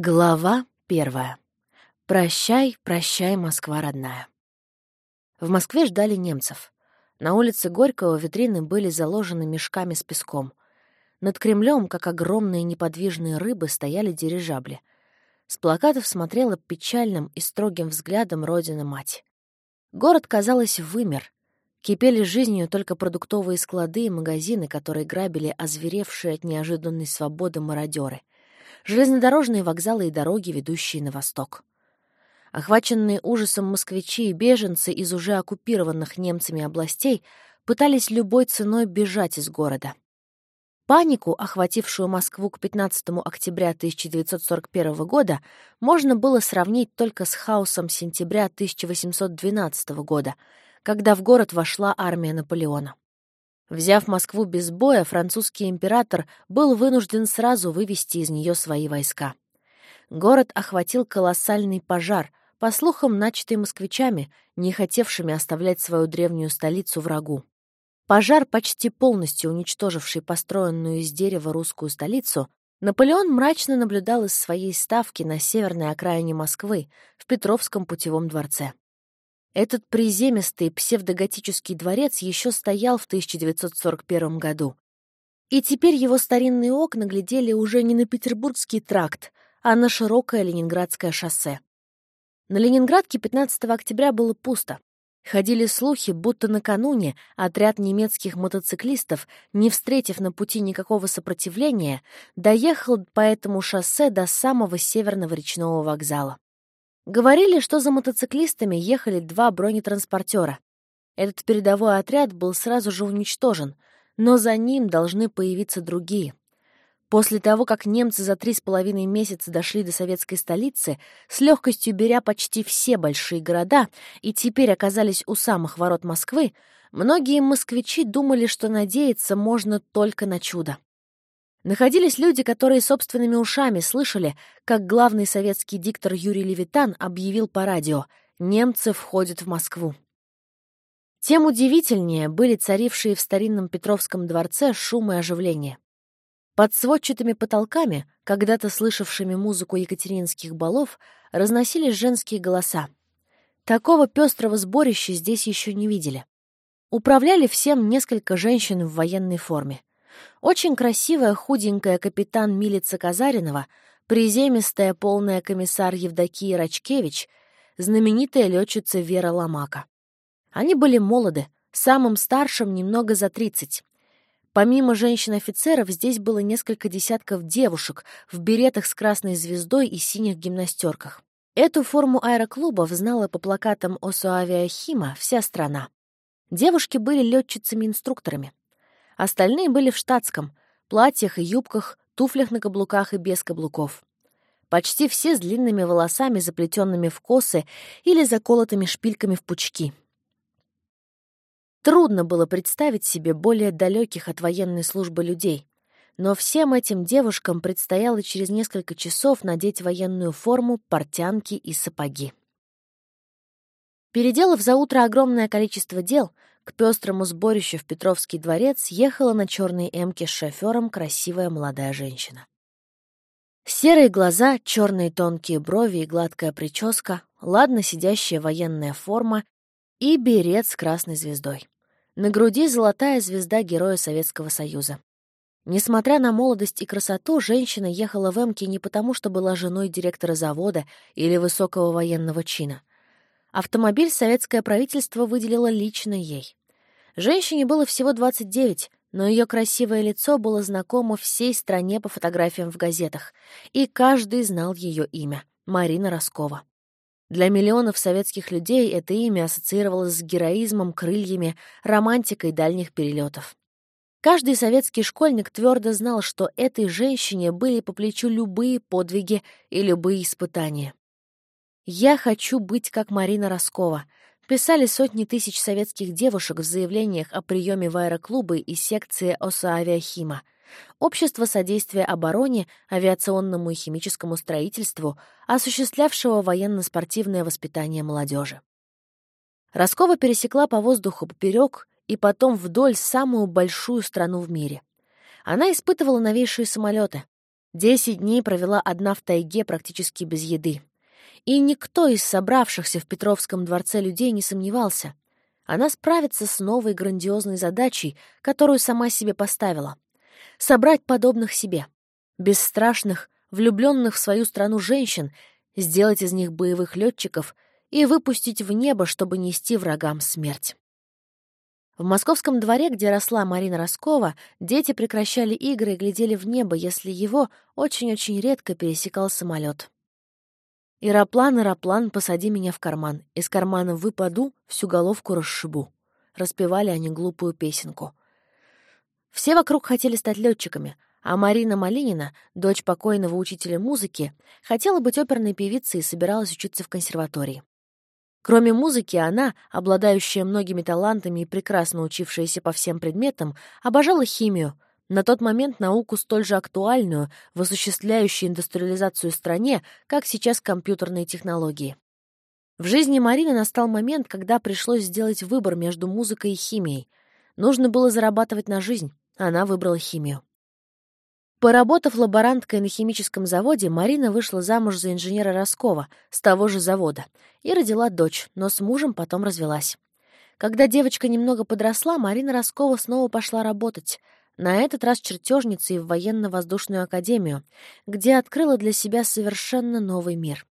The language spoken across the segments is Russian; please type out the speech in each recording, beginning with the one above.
Глава первая. Прощай, прощай, Москва родная. В Москве ждали немцев. На улице Горького витрины были заложены мешками с песком. Над Кремлем, как огромные неподвижные рыбы, стояли дирижабли. С плакатов смотрела печальным и строгим взглядом Родина-мать. Город, казалось, вымер. Кипели жизнью только продуктовые склады и магазины, которые грабили озверевшие от неожиданной свободы мародеры — железнодорожные вокзалы и дороги, ведущие на восток. Охваченные ужасом москвичи и беженцы из уже оккупированных немцами областей пытались любой ценой бежать из города. Панику, охватившую Москву к 15 октября 1941 года, можно было сравнить только с хаосом сентября 1812 года, когда в город вошла армия Наполеона. Взяв Москву без боя, французский император был вынужден сразу вывести из нее свои войска. Город охватил колоссальный пожар, по слухам, начатый москвичами, не хотевшими оставлять свою древнюю столицу врагу. Пожар, почти полностью уничтоживший построенную из дерева русскую столицу, Наполеон мрачно наблюдал из своей ставки на северной окраине Москвы, в Петровском путевом дворце. Этот приземистый псевдоготический дворец еще стоял в 1941 году. И теперь его старинные окна глядели уже не на Петербургский тракт, а на широкое Ленинградское шоссе. На Ленинградке 15 октября было пусто. Ходили слухи, будто накануне отряд немецких мотоциклистов, не встретив на пути никакого сопротивления, доехал по этому шоссе до самого северного речного вокзала. Говорили, что за мотоциклистами ехали два бронетранспортера. Этот передовой отряд был сразу же уничтожен, но за ним должны появиться другие. После того, как немцы за три с половиной месяца дошли до советской столицы, с легкостью беря почти все большие города и теперь оказались у самых ворот Москвы, многие москвичи думали, что надеяться можно только на чудо. Находились люди, которые собственными ушами слышали, как главный советский диктор Юрий Левитан объявил по радио «Немцы входят в Москву». Тем удивительнее были царившие в старинном Петровском дворце шум и оживление. Под сводчатыми потолками, когда-то слышавшими музыку екатеринских балов, разносились женские голоса. Такого пестрого сборища здесь еще не видели. Управляли всем несколько женщин в военной форме. Очень красивая худенькая капитан Милица Казаринова, приземистая полная комиссар Евдокия Рачкевич, знаменитая летчица Вера Ломака. Они были молоды, самым старшим немного за тридцать. Помимо женщин-офицеров, здесь было несколько десятков девушек в беретах с красной звездой и синих гимнастерках. Эту форму аэроклубов знала по плакатам Осоавиахима вся страна. Девушки были летчицами-инструкторами. Остальные были в штатском, платьях и юбках, туфлях на каблуках и без каблуков. Почти все с длинными волосами, заплетенными в косы или заколотыми шпильками в пучки. Трудно было представить себе более далеких от военной службы людей, но всем этим девушкам предстояло через несколько часов надеть военную форму, портянки и сапоги. Переделав за утро огромное количество дел, к пестрому сборищу в Петровский дворец ехала на черной эмке с шофером красивая молодая женщина. Серые глаза, черные тонкие брови и гладкая прическа, ладно сидящая военная форма и берет с красной звездой. На груди золотая звезда Героя Советского Союза. Несмотря на молодость и красоту, женщина ехала в Эмке не потому, что была женой директора завода или высокого военного чина. Автомобиль советское правительство выделило лично ей. Женщине было всего 29, но ее красивое лицо было знакомо всей стране по фотографиям в газетах, и каждый знал ее имя — Марина Роскова. Для миллионов советских людей это имя ассоциировалось с героизмом, крыльями, романтикой дальних перелетов. Каждый советский школьник твердо знал, что этой женщине были по плечу любые подвиги и любые испытания. «Я хочу быть как Марина Роскова», писали сотни тысяч советских девушек в заявлениях о приеме в аэроклубы и секции ОСА-авиахима, Общество содействия обороне, авиационному и химическому строительству, осуществлявшего военно-спортивное воспитание молодежи. Роскова пересекла по воздуху поперек и потом вдоль самую большую страну в мире. Она испытывала новейшие самолеты. Десять дней провела одна в тайге практически без еды. И никто из собравшихся в Петровском дворце людей не сомневался. Она справится с новой грандиозной задачей, которую сама себе поставила. Собрать подобных себе. Бесстрашных, влюбленных в свою страну женщин, сделать из них боевых летчиков и выпустить в небо, чтобы нести врагам смерть. В московском дворе, где росла Марина Роскова, дети прекращали игры и глядели в небо, если его очень-очень редко пересекал самолет. «Ироплан, ироплан, посади меня в карман. Из кармана выпаду, всю головку расшибу». Распевали они глупую песенку. Все вокруг хотели стать летчиками, а Марина Малинина, дочь покойного учителя музыки, хотела быть оперной певицей и собиралась учиться в консерватории. Кроме музыки, она, обладающая многими талантами и прекрасно учившаяся по всем предметам, обожала химию, на тот момент науку столь же актуальную, в осуществляющей индустриализацию стране, как сейчас компьютерные технологии. В жизни Марины настал момент, когда пришлось сделать выбор между музыкой и химией. Нужно было зарабатывать на жизнь, она выбрала химию. Поработав лаборанткой на химическом заводе, Марина вышла замуж за инженера Роскова с того же завода и родила дочь, но с мужем потом развелась. Когда девочка немного подросла, Марина Роскова снова пошла работать, на этот раз чертежницей в военно-воздушную академию, где открыла для себя совершенно новый мир.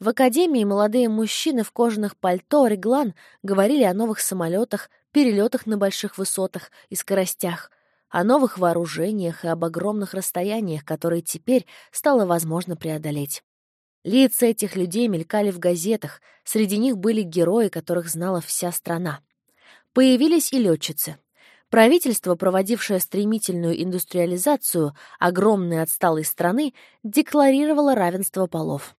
В академии молодые мужчины в кожаных пальто «Реглан» говорили о новых самолетах, перелетах на больших высотах и скоростях — о новых вооружениях и об огромных расстояниях, которые теперь стало возможно преодолеть. Лица этих людей мелькали в газетах, среди них были герои, которых знала вся страна. Появились и летчицы. Правительство, проводившее стремительную индустриализацию огромной отсталой страны, декларировало равенство полов.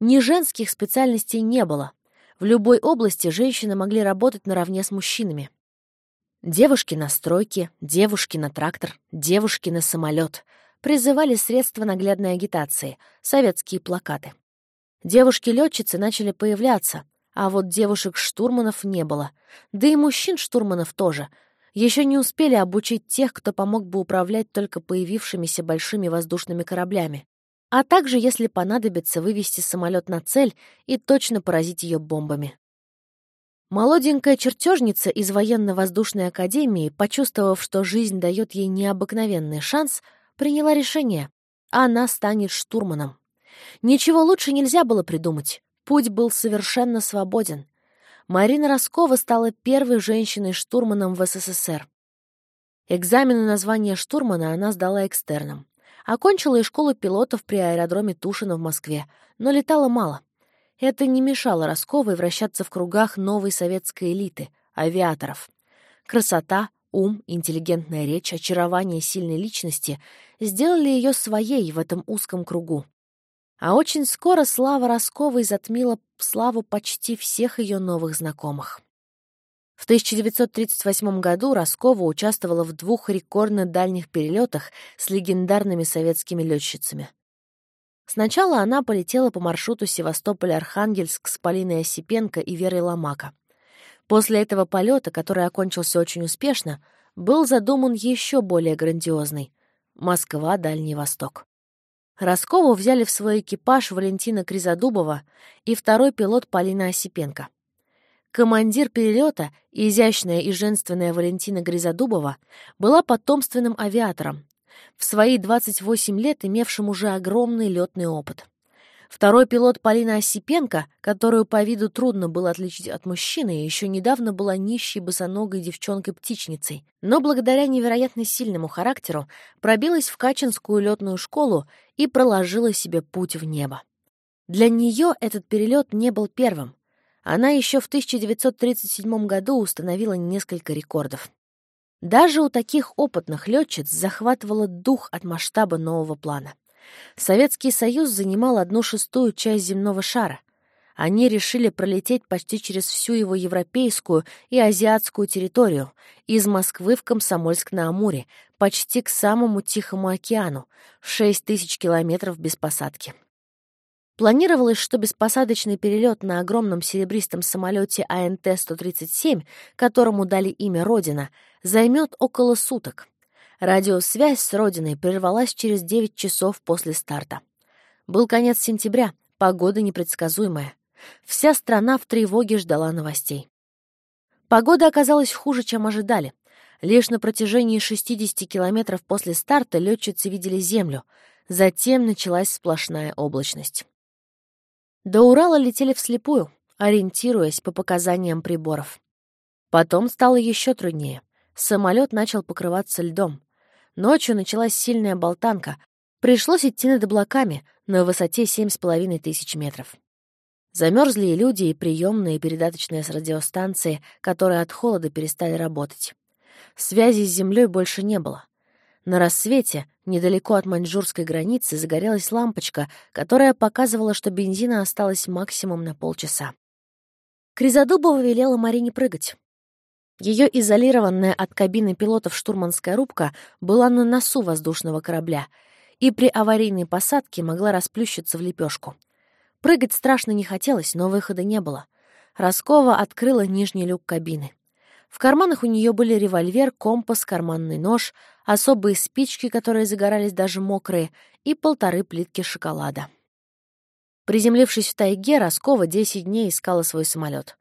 Ни женских специальностей не было. В любой области женщины могли работать наравне с мужчинами. Девушки на стройке, девушки на трактор, девушки на самолет. Призывали средства наглядной агитации, советские плакаты. Девушки-летчицы начали появляться, а вот девушек-штурманов не было. Да и мужчин-штурманов тоже. Еще не успели обучить тех, кто помог бы управлять только появившимися большими воздушными кораблями. А также, если понадобится, вывести самолет на цель и точно поразить ее бомбами. Молоденькая чертежница из военно-воздушной академии, почувствовав, что жизнь дает ей необыкновенный шанс, приняла решение. Она станет штурманом. Ничего лучше нельзя было придумать. Путь был совершенно свободен. Марина Роскова стала первой женщиной-штурманом в СССР. Экзамены на звание штурмана она сдала экстерном. Окончила и школу пилотов при аэродроме Тушино в Москве, но летала мало. Это не мешало Росковой вращаться в кругах новой советской элиты, авиаторов. Красота, ум, интеллигентная речь, очарование сильной личности сделали ее своей в этом узком кругу. А очень скоро слава Росковой затмила славу почти всех ее новых знакомых. В 1938 году Роскова участвовала в двух рекордно дальних перелетах с легендарными советскими летчицами. Сначала она полетела по маршруту Севастополь-Архангельск с Полиной Осипенко и Верой Ломако. После этого полета, который окончился очень успешно, был задуман еще более грандиозный — Москва, Дальний Восток. Роскову взяли в свой экипаж Валентина Кризодубова и второй пилот Полина Осипенко. Командир перелета, изящная и женственная Валентина Гризодубова, была потомственным авиатором, в свои 28 лет имевшим уже огромный летный опыт. Второй пилот Полина Осипенко, которую по виду трудно было отличить от мужчины, еще недавно была нищей босоногой девчонкой-птичницей, но благодаря невероятно сильному характеру пробилась в Качинскую летную школу и проложила себе путь в небо. Для нее этот перелет не был первым. Она еще в 1937 году установила несколько рекордов. Даже у таких опытных летчиц захватывало дух от масштаба нового плана. Советский Союз занимал одну шестую часть земного шара. Они решили пролететь почти через всю его европейскую и азиатскую территорию, из Москвы в Комсомольск-на-Амуре, почти к самому Тихому океану, 6 тысяч километров без посадки. Планировалось, что беспосадочный перелет на огромном серебристом самолете АНТ-137, которому дали имя «Родина», займет около суток. Радиосвязь с родиной прервалась через 9 часов после старта. Был конец сентября, погода непредсказуемая. Вся страна в тревоге ждала новостей. Погода оказалась хуже, чем ожидали. Лишь на протяжении 60 километров после старта летчицы видели землю. Затем началась сплошная облачность. До Урала летели вслепую, ориентируясь по показаниям приборов. Потом стало еще труднее. Самолет начал покрываться льдом. Ночью началась сильная болтанка. Пришлось идти над облаками на высоте семь с половиной тысяч метров. Замерзли и люди, и приемные, и передаточные с радиостанции, которые от холода перестали работать. Связи с Землей больше не было. На рассвете, недалеко от маньчжурской границы, загорелась лампочка, которая показывала, что бензина осталось максимум на полчаса. Кризодубова велела Марине прыгать. Ее изолированная от кабины пилотов штурманская рубка была на носу воздушного корабля и при аварийной посадке могла расплющиться в лепешку. Прыгать страшно не хотелось, но выхода не было. Роскова открыла нижний люк кабины. В карманах у нее были револьвер, компас, карманный нож, особые спички, которые загорались даже мокрые, и полторы плитки шоколада. Приземлившись в тайге, Роскова 10 дней искала свой самолет.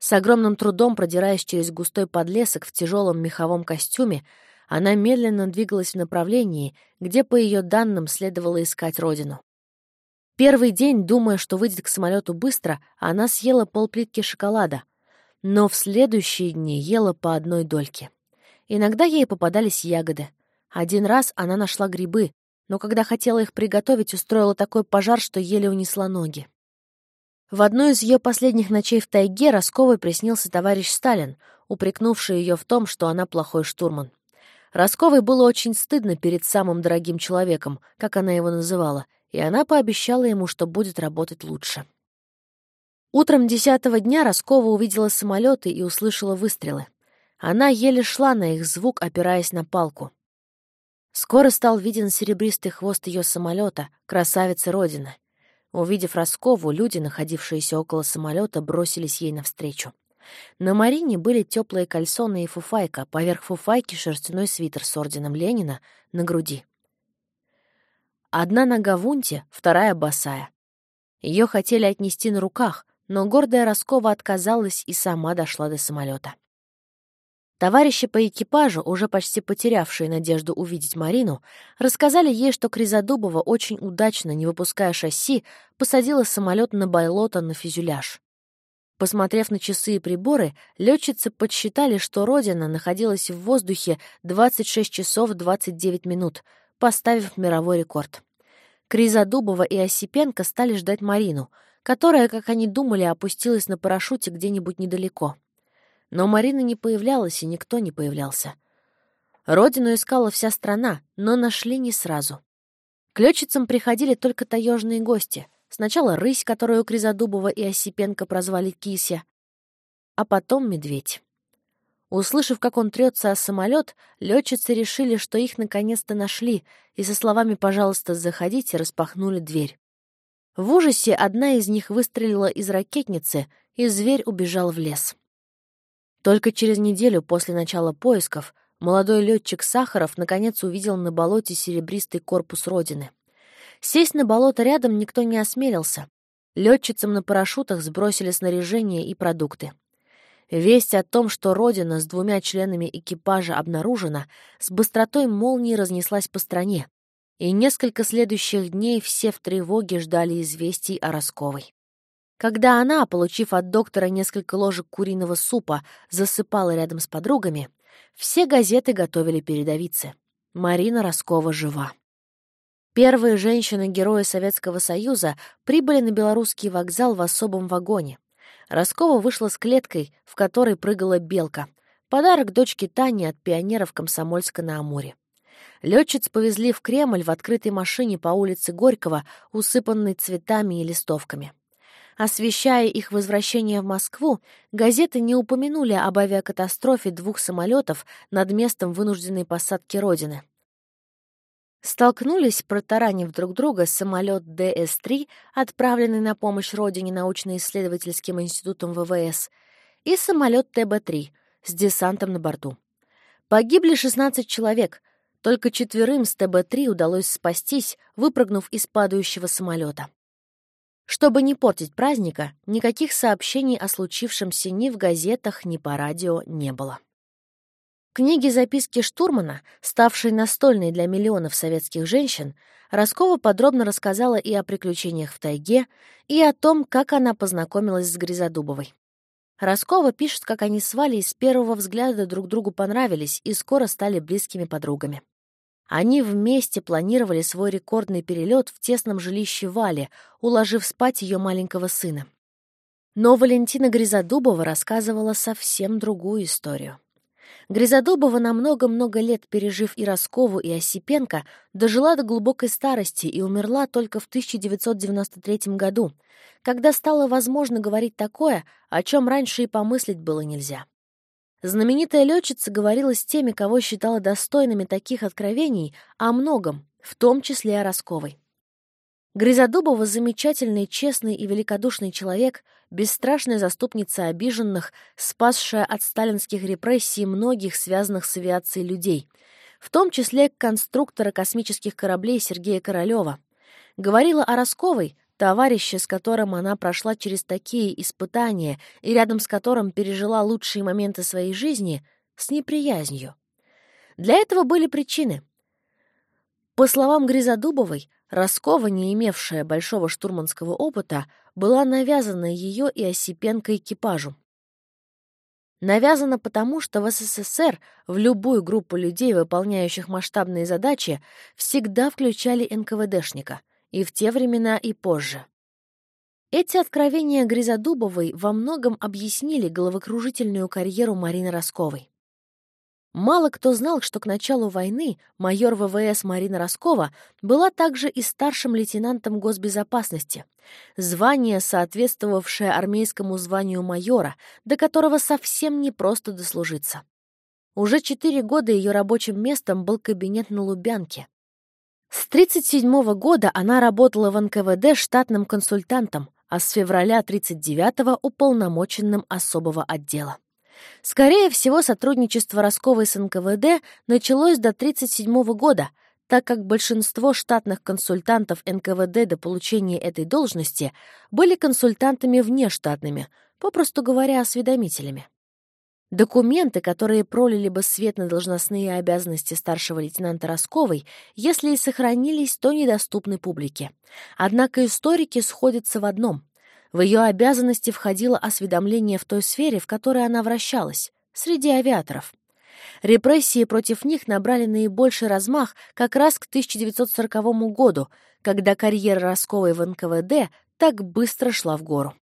С огромным трудом продираясь через густой подлесок в тяжелом меховом костюме, она медленно двигалась в направлении, где, по ее данным, следовало искать родину. Первый день, думая, что выйдет к самолету быстро, она съела полплитки шоколада, но в следующие дни ела по одной дольке. Иногда ей попадались ягоды. Один раз она нашла грибы, но когда хотела их приготовить, устроила такой пожар, что еле унесла ноги. В одну из ее последних ночей в тайге Росковой приснился товарищ Сталин, упрекнувший ее в том, что она плохой штурман. Росковой было очень стыдно перед самым дорогим человеком, как она его называла, и она пообещала ему, что будет работать лучше. Утром десятого дня Роскова увидела самолеты и услышала выстрелы. Она еле шла на их звук, опираясь на палку. Скоро стал виден серебристый хвост ее самолета, красавицы Родины. Увидев Роскову, люди, находившиеся около самолета, бросились ей навстречу. На Марине были теплые кальсоны и фуфайка, поверх фуфайки шерстяной свитер с орденом Ленина на груди. Одна нога в унте, вторая босая. Ее хотели отнести на руках, но гордая Роскова отказалась и сама дошла до самолета. Товарищи по экипажу, уже почти потерявшие надежду увидеть Марину, рассказали ей, что Кризодубова очень удачно, не выпуская шасси, посадила самолет на байлота на фюзеляж. Посмотрев на часы и приборы, летчицы подсчитали, что Родина находилась в воздухе 26 часов 29 минут, поставив мировой рекорд. Кризодубова и Осипенко стали ждать Марину, которая, как они думали, опустилась на парашюте где-нибудь недалеко. Но Марина не появлялась, и никто не появлялся. Родину искала вся страна, но нашли не сразу. К летчицам приходили только таежные гости. Сначала рысь, которую Кризодубова и Осипенко прозвали Кися, а потом медведь. Услышав, как он трется о самолет, летчицы решили, что их наконец-то нашли, и со словами «пожалуйста, заходите» распахнули дверь. В ужасе одна из них выстрелила из ракетницы, и зверь убежал в лес. Только через неделю после начала поисков молодой летчик Сахаров наконец увидел на болоте серебристый корпус Родины. Сесть на болото рядом никто не осмелился. Летчицам на парашютах сбросили снаряжение и продукты. Весть о том, что Родина с двумя членами экипажа обнаружена, с быстротой молнии разнеслась по стране, и несколько следующих дней все в тревоге ждали известий о Росковой. Когда она, получив от доктора несколько ложек куриного супа, засыпала рядом с подругами, все газеты готовили передовицы. Марина Роскова жива. Первые женщины-герои Советского Союза прибыли на белорусский вокзал в особом вагоне. Роскова вышла с клеткой, в которой прыгала белка. Подарок дочке Тани от пионеров Комсомольска на Амуре. Летчиц повезли в Кремль в открытой машине по улице Горького, усыпанной цветами и листовками. Освещая их возвращение в Москву, газеты не упомянули об авиакатастрофе двух самолетов над местом вынужденной посадки Родины. Столкнулись, протаранив друг друга, самолет ДС-3, отправленный на помощь Родине научно-исследовательским институтом ВВС, и самолет ТБ-3 с десантом на борту. Погибли 16 человек, только четверым с ТБ-3 удалось спастись, выпрыгнув из падающего самолета. Чтобы не портить праздника, никаких сообщений о случившемся ни в газетах, ни по радио не было. В книге записки штурмана, ставшей настольной для миллионов советских женщин, Роскова подробно рассказала и о приключениях в тайге, и о том, как она познакомилась с Гризодубовой. Роскова пишет, как они с Валей с первого взгляда друг другу понравились и скоро стали близкими подругами. Они вместе планировали свой рекордный перелет в тесном жилище Вали, уложив спать ее маленького сына. Но Валентина Гризодубова рассказывала совсем другую историю. Гризодубова на много-много лет пережив и Роскову, и Осипенко, дожила до глубокой старости и умерла только в 1993 году, когда стало возможно говорить такое, о чем раньше и помыслить было нельзя. Знаменитая летчица говорила с теми, кого считала достойными таких откровений, о многом, в том числе о Росковой. Грызодубова — замечательный, честный и великодушный человек, бесстрашная заступница обиженных, спасшая от сталинских репрессий многих связанных с авиацией людей, в том числе конструктора космических кораблей Сергея Королева. Говорила о Росковой, Товарища, с которым она прошла через такие испытания и рядом с которым пережила лучшие моменты своей жизни, с неприязнью. Для этого были причины. По словам Гризодубовой, Роскова, не имевшая большого штурманского опыта, была навязана ее и Осипенко экипажу. Навязана потому, что в СССР в любую группу людей, выполняющих масштабные задачи, всегда включали НКВДшника — и в те времена, и позже. Эти откровения Гризодубовой во многом объяснили головокружительную карьеру Марины Росковой. Мало кто знал, что к началу войны майор ВВС Марина Роскова была также и старшим лейтенантом госбезопасности, звание, соответствовавшее армейскому званию майора, до которого совсем не просто дослужиться. Уже четыре года ее рабочим местом был кабинет на Лубянке. С 1937 года она работала в НКВД штатным консультантом, а с февраля 1939 — уполномоченным особого отдела. Скорее всего, сотрудничество Росковой с НКВД началось до 1937 года, так как большинство штатных консультантов НКВД до получения этой должности были консультантами внештатными, попросту говоря, осведомителями. Документы, которые пролили бы свет на должностные обязанности старшего лейтенанта Росковой, если и сохранились, то недоступны публике. Однако историки сходятся в одном. В ее обязанности входило осведомление в той сфере, в которой она вращалась, среди авиаторов. Репрессии против них набрали наибольший размах как раз к 1940 году, когда карьера Росковой в НКВД так быстро шла в гору.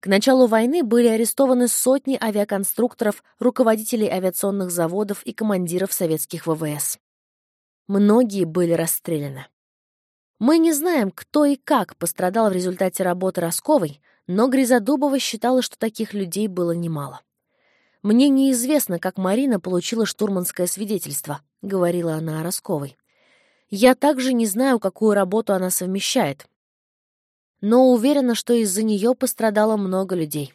К началу войны были арестованы сотни авиаконструкторов, руководителей авиационных заводов и командиров советских ВВС. Многие были расстреляны. Мы не знаем, кто и как пострадал в результате работы Росковой, но Гризодубова считала, что таких людей было немало. «Мне неизвестно, как Марина получила штурманское свидетельство», — говорила она о Росковой. «Я также не знаю, какую работу она совмещает, но уверена, что из-за нее пострадало много людей.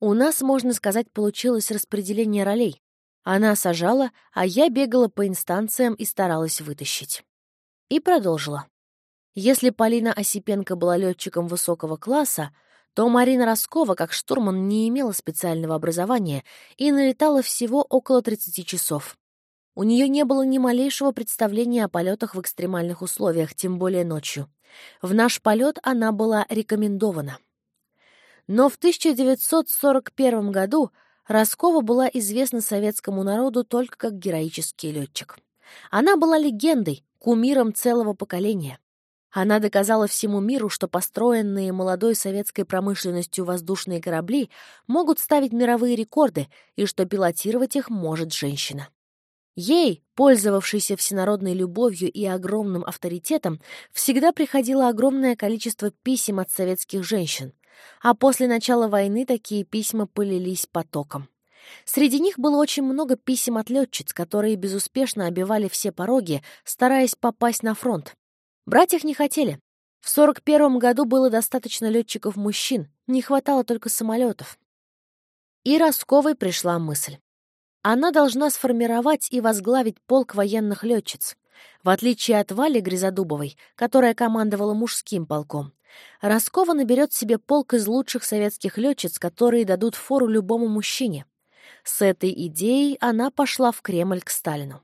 У нас, можно сказать, получилось распределение ролей. Она сажала, а я бегала по инстанциям и старалась вытащить. И продолжила. Если Полина Осипенко была летчиком высокого класса, то Марина Роскова, как штурман, не имела специального образования и налетала всего около 30 часов. У нее не было ни малейшего представления о полетах в экстремальных условиях, тем более ночью. В наш полет она была рекомендована. Но в 1941 году Роскова была известна советскому народу только как героический летчик. Она была легендой, кумиром целого поколения. Она доказала всему миру, что построенные молодой советской промышленностью воздушные корабли могут ставить мировые рекорды и что пилотировать их может женщина. Ей, пользовавшейся всенародной любовью и огромным авторитетом, всегда приходило огромное количество писем от советских женщин, а после начала войны такие письма полились потоком. Среди них было очень много писем от летчиц, которые безуспешно обивали все пороги, стараясь попасть на фронт. Брать их не хотели. В 41 году было достаточно летчиков-мужчин, не хватало только самолетов. И Росковой пришла мысль. Она должна сформировать и возглавить полк военных летчиц. В отличие от Вали Грязодубовой, которая командовала мужским полком, Роскова наберет себе полк из лучших советских летчиц, которые дадут фору любому мужчине. С этой идеей она пошла в Кремль к Сталину.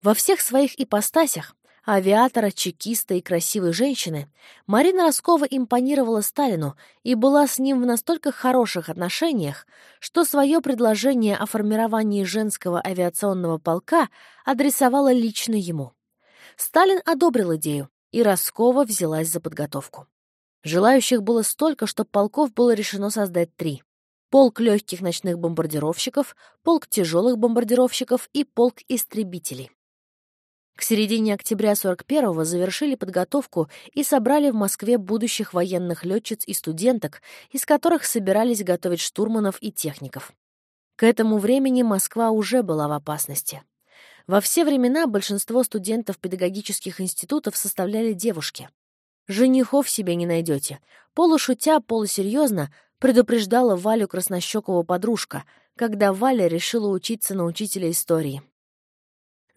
Во всех своих ипостасях авиатора, чекиста и красивой женщины, Марина Роскова импонировала Сталину и была с ним в настолько хороших отношениях, что свое предложение о формировании женского авиационного полка адресовала лично ему. Сталин одобрил идею, и Роскова взялась за подготовку. Желающих было столько, что полков было решено создать три. Полк легких ночных бомбардировщиков, полк тяжелых бомбардировщиков и полк истребителей. К середине октября 41-го завершили подготовку и собрали в Москве будущих военных летчиц и студенток, из которых собирались готовить штурманов и техников. К этому времени Москва уже была в опасности. Во все времена большинство студентов педагогических институтов составляли девушки. «Женихов себе не найдете», полушутя, полусерьезно предупреждала Валю Краснощекову подружка, когда Валя решила учиться на учителя истории.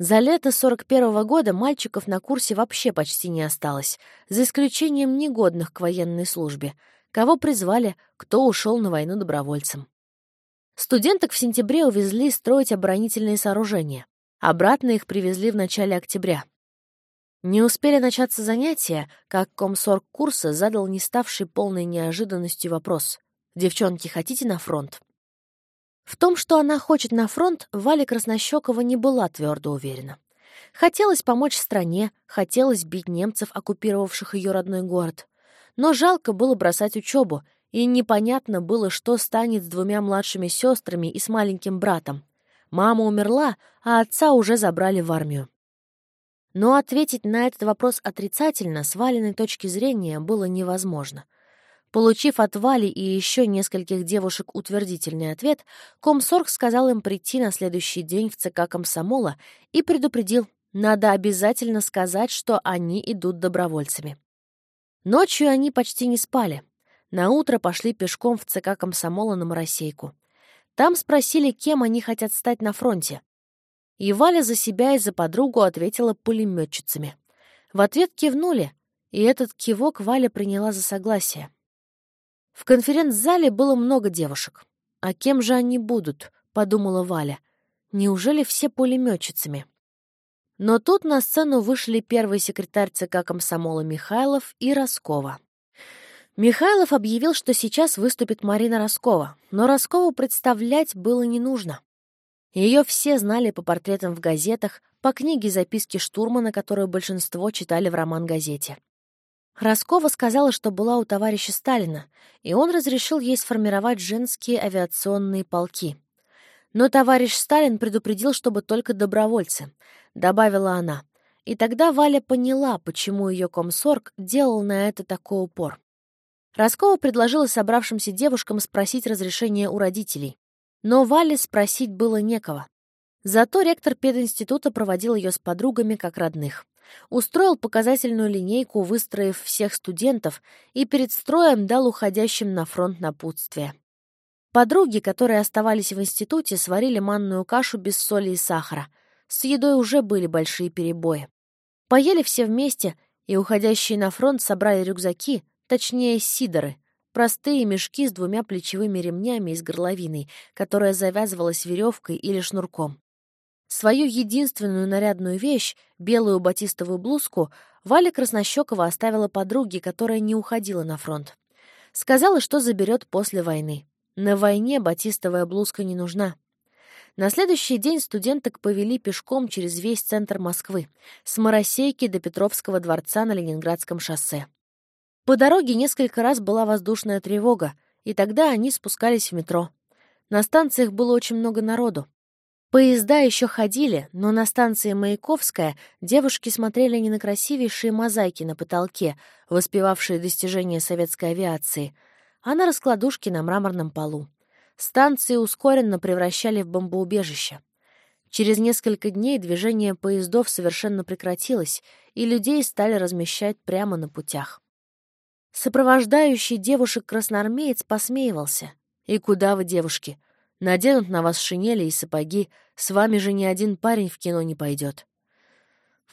За лето 41-го года мальчиков на курсе вообще почти не осталось, за исключением негодных к военной службе, кого призвали, кто ушел на войну добровольцем. Студенток в сентябре увезли строить оборонительные сооружения. Обратно их привезли в начале октября. Не успели начаться занятия, как комсорг курса задал не ставший полной неожиданностью вопрос. «Девчонки, хотите на фронт?» В том, что она хочет на фронт, Валя Краснощекова не была твердо уверена. Хотелось помочь стране, хотелось бить немцев, оккупировавших ее родной город. Но жалко было бросать учебу, и непонятно было, что станет с двумя младшими сестрами и с маленьким братом. Мама умерла, а отца уже забрали в армию. Но ответить на этот вопрос отрицательно с Валиной точки зрения было невозможно — Получив от Вали и еще нескольких девушек утвердительный ответ, комсорг сказал им прийти на следующий день в ЦК комсомола и предупредил, надо обязательно сказать, что они идут добровольцами. Ночью они почти не спали. На утро пошли пешком в ЦК комсомола на Моросейку. Там спросили, кем они хотят стать на фронте. И Валя за себя и за подругу ответила пулеметчицами. В ответ кивнули, и этот кивок Валя приняла за согласие. В конференц-зале было много девушек. «А кем же они будут?» — подумала Валя. «Неужели все пулеметчицами?» Но тут на сцену вышли первый секретарь ЦК комсомола Михайлов и Роскова. Михайлов объявил, что сейчас выступит Марина Роскова, но Роскову представлять было не нужно. Ее все знали по портретам в газетах, по книге записки штурмана, которую большинство читали в роман-газете. Роскова сказала, что была у товарища Сталина, и он разрешил ей сформировать женские авиационные полки. Но товарищ Сталин предупредил, чтобы только добровольцы, добавила она. И тогда Валя поняла, почему ее комсорг делал на это такой упор. Роскова предложила собравшимся девушкам спросить разрешения у родителей. Но Вале спросить было некого. Зато ректор пединститута проводил ее с подругами как родных. Устроил показательную линейку, выстроив всех студентов, и перед строем дал уходящим на фронт напутствие. Подруги, которые оставались в институте, сварили манную кашу без соли и сахара. С едой уже были большие перебои. Поели все вместе, и уходящие на фронт собрали рюкзаки, точнее, сидоры, простые мешки с двумя плечевыми ремнями из горловиной, которая завязывалась веревкой или шнурком. Свою единственную нарядную вещь, белую батистовую блузку, Валя Краснощекова оставила подруге, которая не уходила на фронт. Сказала, что заберет после войны. На войне батистовая блузка не нужна. На следующий день студенток повели пешком через весь центр Москвы, с Моросейки до Петровского дворца на Ленинградском шоссе. По дороге несколько раз была воздушная тревога, и тогда они спускались в метро. На станциях было очень много народу. Поезда еще ходили, но на станции Маяковская девушки смотрели не на красивейшие мозаики на потолке, воспевавшие достижения советской авиации, а на раскладушки на мраморном полу. Станции ускоренно превращали в бомбоубежище. Через несколько дней движение поездов совершенно прекратилось, и людей стали размещать прямо на путях. Сопровождающий девушек красноармеец посмеивался. «И куда вы, девушки? Наденут на вас шинели и сапоги, с вами же ни один парень в кино не пойдет.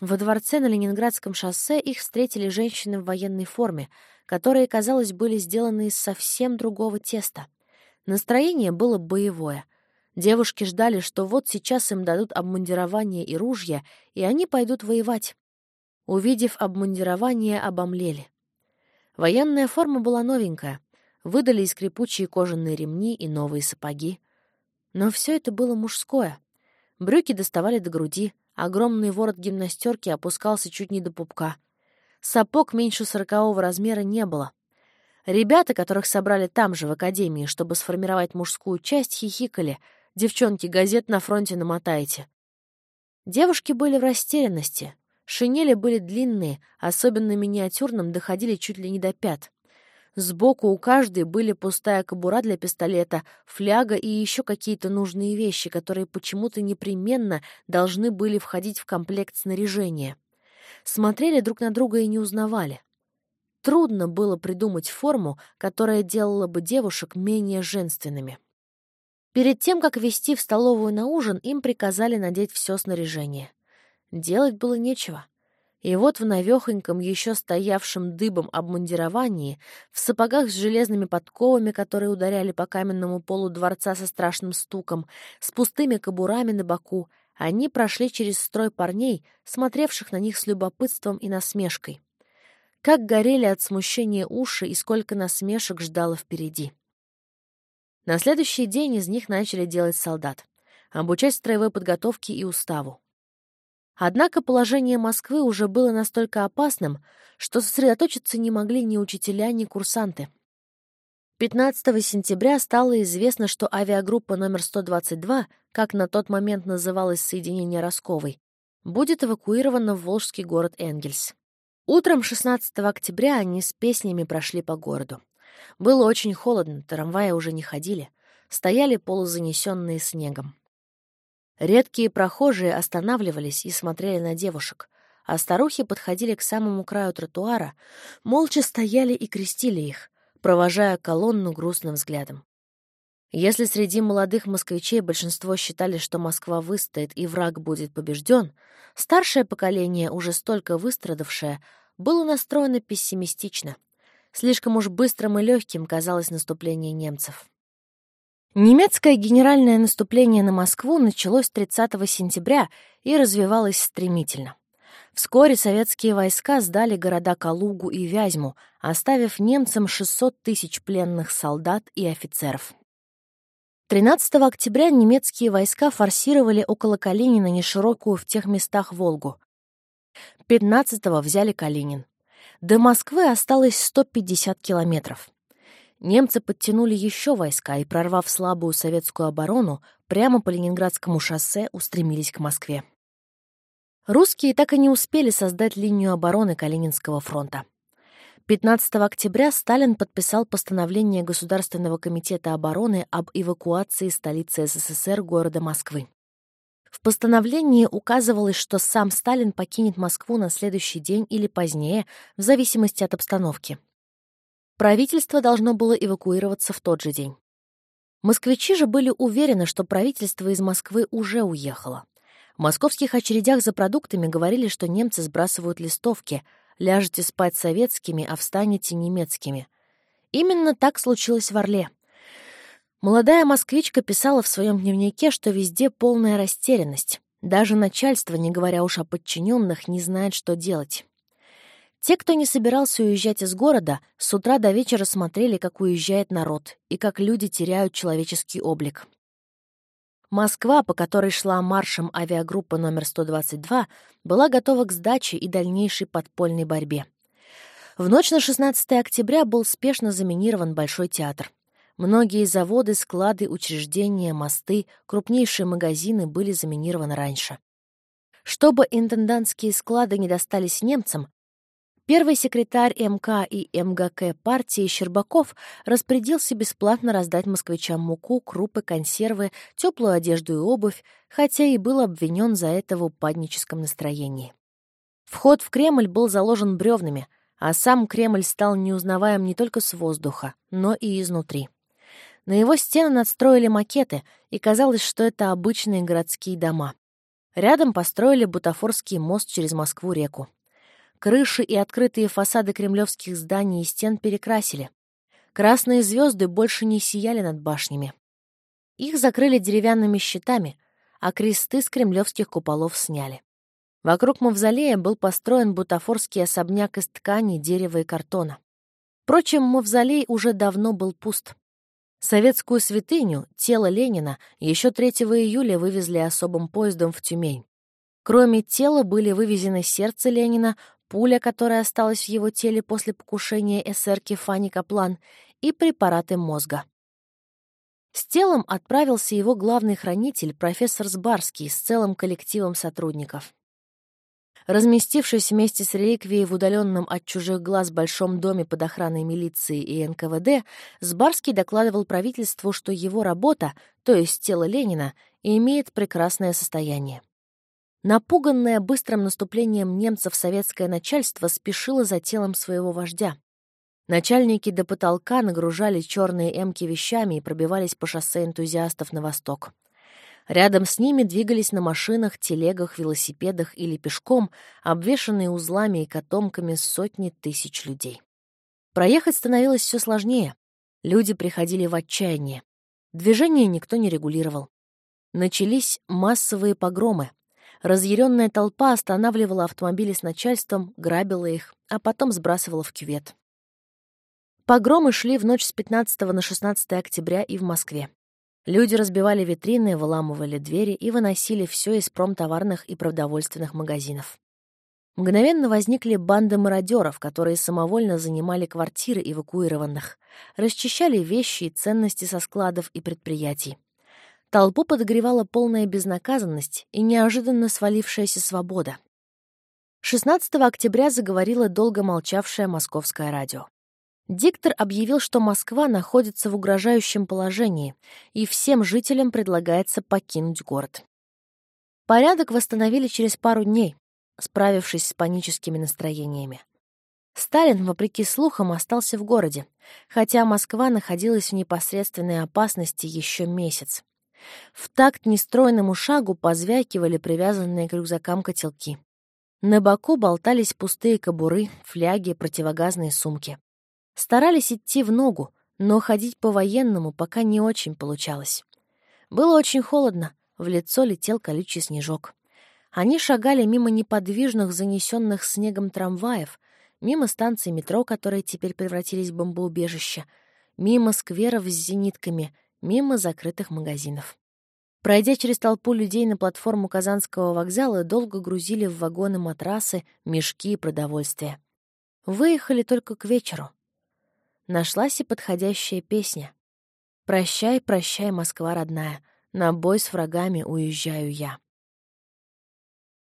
Во дворце на Ленинградском шоссе их встретили женщины в военной форме, которые, казалось, были сделаны из совсем другого теста. Настроение было боевое. Девушки ждали, что вот сейчас им дадут обмундирование и ружья, и они пойдут воевать. Увидев обмундирование, обомлели. Военная форма была новенькая. Выдали и скрипучие кожаные ремни, и новые сапоги. Но все это было мужское. Брюки доставали до груди, огромный ворот гимнастерки опускался чуть не до пупка. Сапог меньше сорокового размера не было. Ребята, которых собрали там же, в академии, чтобы сформировать мужскую часть, хихикали. «Девчонки, газет на фронте намотайте». Девушки были в растерянности. Шинели были длинные, особенно миниатюрным доходили чуть ли не до пят. Сбоку у каждой были пустая кобура для пистолета, фляга и еще какие-то нужные вещи, которые почему-то непременно должны были входить в комплект снаряжения. Смотрели друг на друга и не узнавали. Трудно было придумать форму, которая делала бы девушек менее женственными. Перед тем, как вести в столовую на ужин, им приказали надеть все снаряжение. Делать было нечего. И вот в навехоньком, еще стоявшем дыбом обмундировании, в сапогах с железными подковами, которые ударяли по каменному полу дворца со страшным стуком, с пустыми кобурами на боку, они прошли через строй парней, смотревших на них с любопытством и насмешкой. Как горели от смущения уши и сколько насмешек ждало впереди. На следующий день из них начали делать солдат, обучать строевой подготовке и уставу. Однако положение Москвы уже было настолько опасным, что сосредоточиться не могли ни учителя, ни курсанты. 15 сентября стало известно, что авиагруппа номер 122, как на тот момент называлось соединение Росковой, будет эвакуирована в волжский город Энгельс. Утром 16 октября они с песнями прошли по городу. Было очень холодно, трамваи уже не ходили, стояли полузанесенные снегом. Редкие прохожие останавливались и смотрели на девушек, а старухи подходили к самому краю тротуара, молча стояли и крестили их, провожая колонну грустным взглядом. Если среди молодых москвичей большинство считали, что Москва выстоит и враг будет побежден, старшее поколение, уже столько выстрадавшее, было настроено пессимистично. Слишком уж быстрым и легким казалось наступление немцев. Немецкое генеральное наступление на Москву началось 30 сентября и развивалось стремительно. Вскоре советские войска сдали города Калугу и Вязьму, оставив немцам 600 тысяч пленных солдат и офицеров. 13 октября немецкие войска форсировали около Калинина неширокую в тех местах Волгу. 15-го взяли Калинин. До Москвы осталось 150 километров. Немцы подтянули еще войска и, прорвав слабую советскую оборону, прямо по Ленинградскому шоссе устремились к Москве. Русские так и не успели создать линию обороны Калининского фронта. 15 октября Сталин подписал постановление Государственного комитета обороны об эвакуации столицы СССР города Москвы. В постановлении указывалось, что сам Сталин покинет Москву на следующий день или позднее, в зависимости от обстановки. Правительство должно было эвакуироваться в тот же день. Москвичи же были уверены, что правительство из Москвы уже уехало. В московских очередях за продуктами говорили, что немцы сбрасывают листовки «Ляжете спать советскими, а встанете немецкими». Именно так случилось в Орле. Молодая москвичка писала в своем дневнике, что везде полная растерянность. Даже начальство, не говоря уж о подчиненных, не знает, что делать. Те, кто не собирался уезжать из города, с утра до вечера смотрели, как уезжает народ и как люди теряют человеческий облик. Москва, по которой шла маршем авиагруппа номер 122, была готова к сдаче и дальнейшей подпольной борьбе. В ночь на 16 октября был спешно заминирован Большой театр. Многие заводы, склады, учреждения, мосты, крупнейшие магазины были заминированы раньше. Чтобы интендантские склады не достались немцам, Первый секретарь МК и МГК партии Щербаков распорядился бесплатно раздать москвичам муку, крупы, консервы, теплую одежду и обувь, хотя и был обвинен за это в упадническом настроении. Вход в Кремль был заложен бревнами, а сам Кремль стал неузнаваем не только с воздуха, но и изнутри. На его стены надстроили макеты, и казалось, что это обычные городские дома. Рядом построили бутафорский мост через Москву-реку. Крыши и открытые фасады кремлевских зданий и стен перекрасили. Красные звезды больше не сияли над башнями. Их закрыли деревянными щитами, а кресты с кремлевских куполов сняли. Вокруг мавзолея был построен бутафорский особняк из ткани, дерева и картона. Впрочем, мавзолей уже давно был пуст. Советскую святыню, тело Ленина, еще 3 июля вывезли особым поездом в Тюмень. Кроме тела были вывезены сердце Ленина, пуля, которая осталась в его теле после покушения эсерки Фани Каплан, и препараты мозга. С телом отправился его главный хранитель, профессор Сбарский, с целым коллективом сотрудников. Разместившись вместе с реликвией в удаленном от чужих глаз большом доме под охраной милиции и НКВД, Сбарский докладывал правительству, что его работа, то есть тело Ленина, имеет прекрасное состояние. Напуганное быстрым наступлением немцев советское начальство спешило за телом своего вождя. Начальники до потолка нагружали черные эмки вещами и пробивались по шоссе энтузиастов на восток. Рядом с ними двигались на машинах, телегах, велосипедах или пешком, обвешанные узлами и котомками сотни тысяч людей. Проехать становилось все сложнее. Люди приходили в отчаяние. Движение никто не регулировал. Начались массовые погромы. Разъяренная толпа останавливала автомобили с начальством, грабила их, а потом сбрасывала в кювет. Погромы шли в ночь с 15 на 16 октября и в Москве. Люди разбивали витрины, выламывали двери и выносили все из промтоварных и продовольственных магазинов. Мгновенно возникли банды мародеров, которые самовольно занимали квартиры эвакуированных, расчищали вещи и ценности со складов и предприятий. Толпу подогревала полная безнаказанность и неожиданно свалившаяся свобода. 16 октября заговорило долго молчавшее московское радио. Диктор объявил, что Москва находится в угрожающем положении, и всем жителям предлагается покинуть город. Порядок восстановили через пару дней, справившись с паническими настроениями. Сталин, вопреки слухам, остался в городе, хотя Москва находилась в непосредственной опасности еще месяц. В такт нестройному шагу позвякивали привязанные к рюкзакам котелки. На боку болтались пустые кобуры, фляги, противогазные сумки. Старались идти в ногу, но ходить по-военному пока не очень получалось. Было очень холодно, в лицо летел колючий снежок. Они шагали мимо неподвижных, занесенных снегом трамваев, мимо станций метро, которые теперь превратились в бомбоубежище, мимо скверов с зенитками, мимо закрытых магазинов. Пройдя через толпу людей на платформу Казанского вокзала, долго грузили в вагоны матрасы, мешки и продовольствие. Выехали только к вечеру нашлась и подходящая песня. «Прощай, прощай, Москва родная, на бой с врагами уезжаю я».